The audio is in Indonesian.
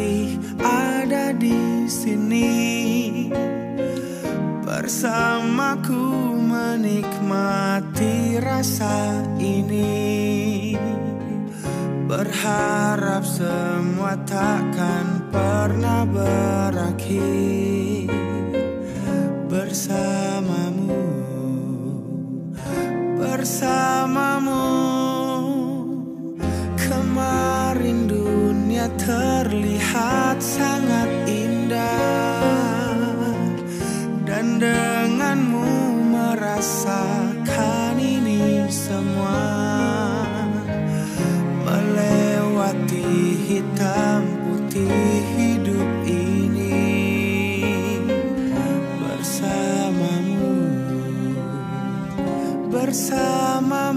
masih ada di sini. Bersamaku menikmati rasa ini. Berharap semua takkan pernah berakhir. Bersamamu dunia terlihat sangat indah. Dan denganmu merasakan ini semua. Melewati hitam putih hidup ini. Bersamamu. Bersama